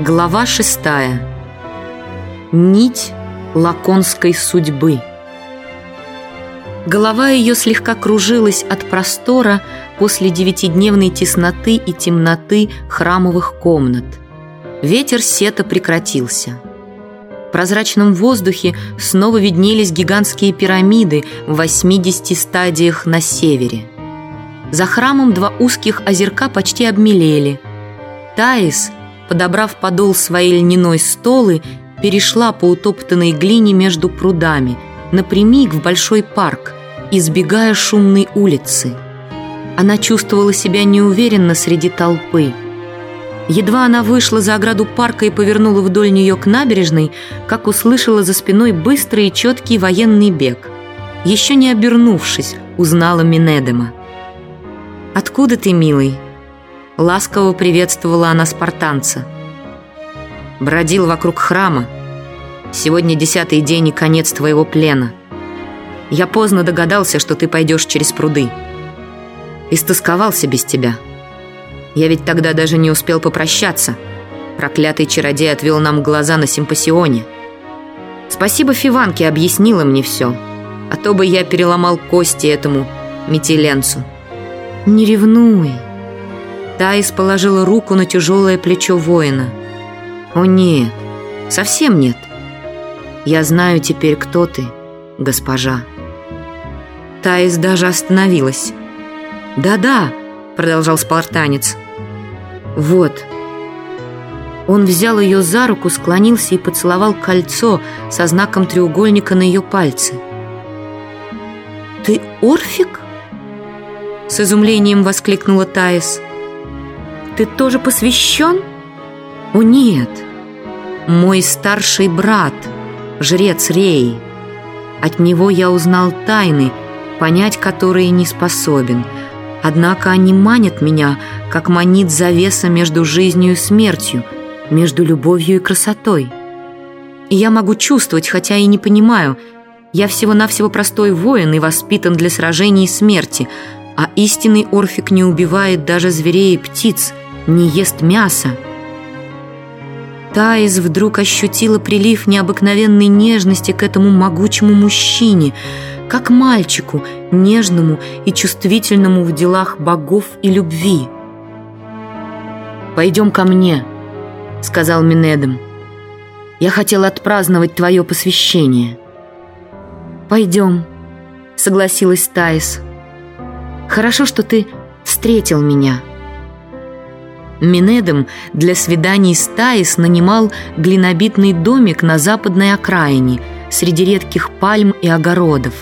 Глава шестая. Нить лаконской судьбы. Голова ее слегка кружилась от простора после девятидневной тесноты и темноты храмовых комнат. Ветер сета прекратился. В прозрачном воздухе снова виднелись гигантские пирамиды в 80 стадиях на севере. За храмом два узких озерка почти обмелели. Таис – подобрав подол своей льняной столы, перешла по утоптанной глине между прудами, напрямик в большой парк, избегая шумной улицы. Она чувствовала себя неуверенно среди толпы. Едва она вышла за ограду парка и повернула вдоль нее к набережной, как услышала за спиной быстрый и четкий военный бег. Еще не обернувшись, узнала Минедема. «Откуда ты, милый?» Ласково приветствовала она спартанца. «Бродил вокруг храма. Сегодня десятый день и конец твоего плена. Я поздно догадался, что ты пойдешь через пруды. Истосковался без тебя. Я ведь тогда даже не успел попрощаться. Проклятый чародей отвел нам глаза на симпосионе. Спасибо Фиванке объяснила мне все, а то бы я переломал кости этому метеленцу. Не ревнуй». Таис положила руку на тяжелое плечо воина. «О нет, совсем нет. Я знаю теперь, кто ты, госпожа». Таис даже остановилась. «Да-да», — продолжал спартанец. «Вот». Он взял ее за руку, склонился и поцеловал кольцо со знаком треугольника на ее пальце. «Ты Орфик?» С изумлением воскликнула Таис ты тоже посвящен?» «О, нет! Мой старший брат, жрец Рей. От него я узнал тайны, понять которые не способен. Однако они манят меня, как манит завеса между жизнью и смертью, между любовью и красотой. И я могу чувствовать, хотя и не понимаю. Я всего-навсего простой воин и воспитан для сражений и смерти, а истинный Орфик не убивает даже зверей и птиц — не ест мясо. Таис вдруг ощутила прилив необыкновенной нежности к этому могучему мужчине, как мальчику, нежному и чувствительному в делах богов и любви. «Пойдем ко мне», — сказал Минедем. «Я хотел отпраздновать твое посвящение». «Пойдем», — согласилась Таис. «Хорошо, что ты встретил меня». Минедом для свиданий с Таис нанимал глинобитный домик на западной окраине, среди редких пальм и огородов.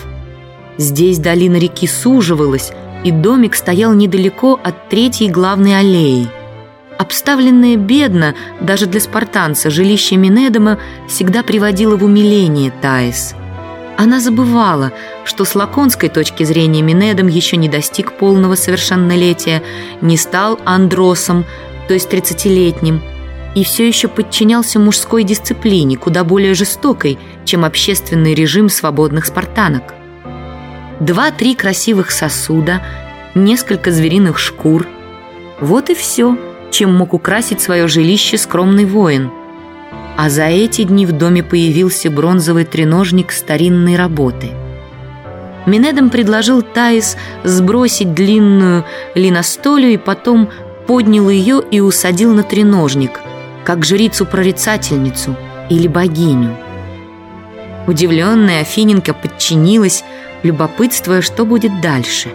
Здесь долина реки суживалась, и домик стоял недалеко от третьей главной аллеи. Обставленное бедно, даже для спартанца, жилище Минедома всегда приводило в умиление Таис. Она забывала, что с лаконской точки зрения Минедом еще не достиг полного совершеннолетия, не стал андросом, то есть 30-летним, и все еще подчинялся мужской дисциплине, куда более жестокой, чем общественный режим свободных спартанок. Два-три красивых сосуда, несколько звериных шкур. Вот и все, чем мог украсить свое жилище скромный воин. А за эти дни в доме появился бронзовый треножник старинной работы. Минедом предложил Таис сбросить длинную линостолю и потом поднял ее и усадил на треножник, как жрицу-прорицательницу или богиню. Удивленная Афиненко подчинилась, любопытствуя, что будет дальше.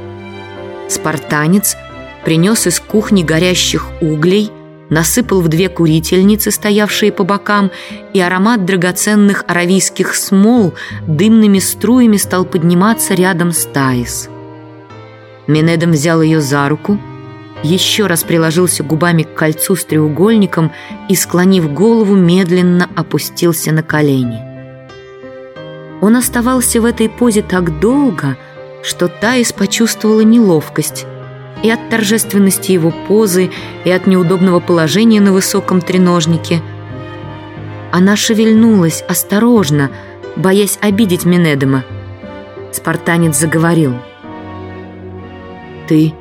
Спартанец принес из кухни горящих углей, насыпал в две курительницы, стоявшие по бокам, и аромат драгоценных аравийских смол дымными струями стал подниматься рядом с Таис. Менедом взял ее за руку – еще раз приложился губами к кольцу с треугольником и, склонив голову, медленно опустился на колени. Он оставался в этой позе так долго, что Таис почувствовала неловкость и от торжественности его позы, и от неудобного положения на высоком треножнике. Она шевельнулась осторожно, боясь обидеть Менедема. Спартанец заговорил. «Ты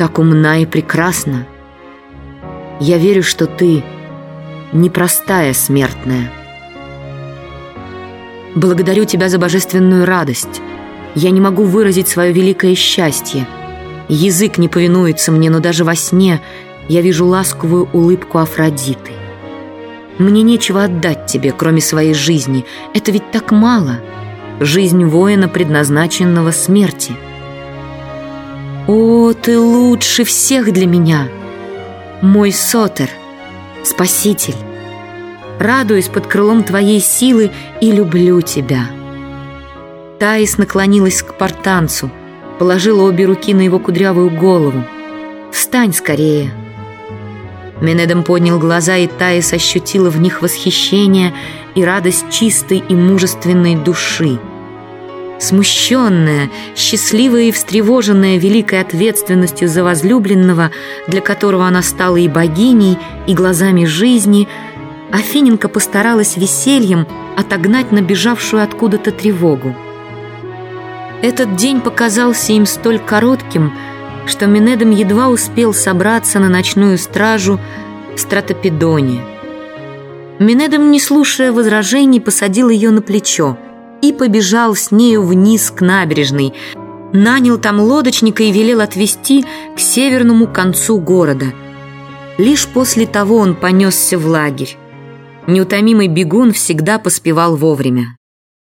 так умна и прекрасна. Я верю, что ты непростая смертная. Благодарю тебя за божественную радость. Я не могу выразить свое великое счастье. Язык не повинуется мне, но даже во сне я вижу ласковую улыбку Афродиты. Мне нечего отдать тебе, кроме своей жизни. Это ведь так мало. Жизнь воина, предназначенного смерти. О, ты лучше всех для меня! Мой Сотер, спаситель! Радуюсь под крылом твоей силы и люблю тебя. Таис наклонилась к портанцу, положила обе руки на его кудрявую голову. «Встань скорее!» Менедом поднял глаза, и Таис ощутила в них восхищение и радость чистой и мужественной души. Смущенная, счастливая и встревоженная великой ответственностью за возлюбленного, для которого она стала и богиней, и глазами жизни, Афиненко постаралась весельем отогнать набежавшую откуда-то тревогу. Этот день показался им столь коротким, что Минедом едва успел собраться на ночную стражу в Стратопедоне. Минедом, не слушая возражений, посадил ее на плечо и побежал с нею вниз к набережной, нанял там лодочника и велел отвезти к северному концу города. Лишь после того он понесся в лагерь. Неутомимый бегун всегда поспевал вовремя.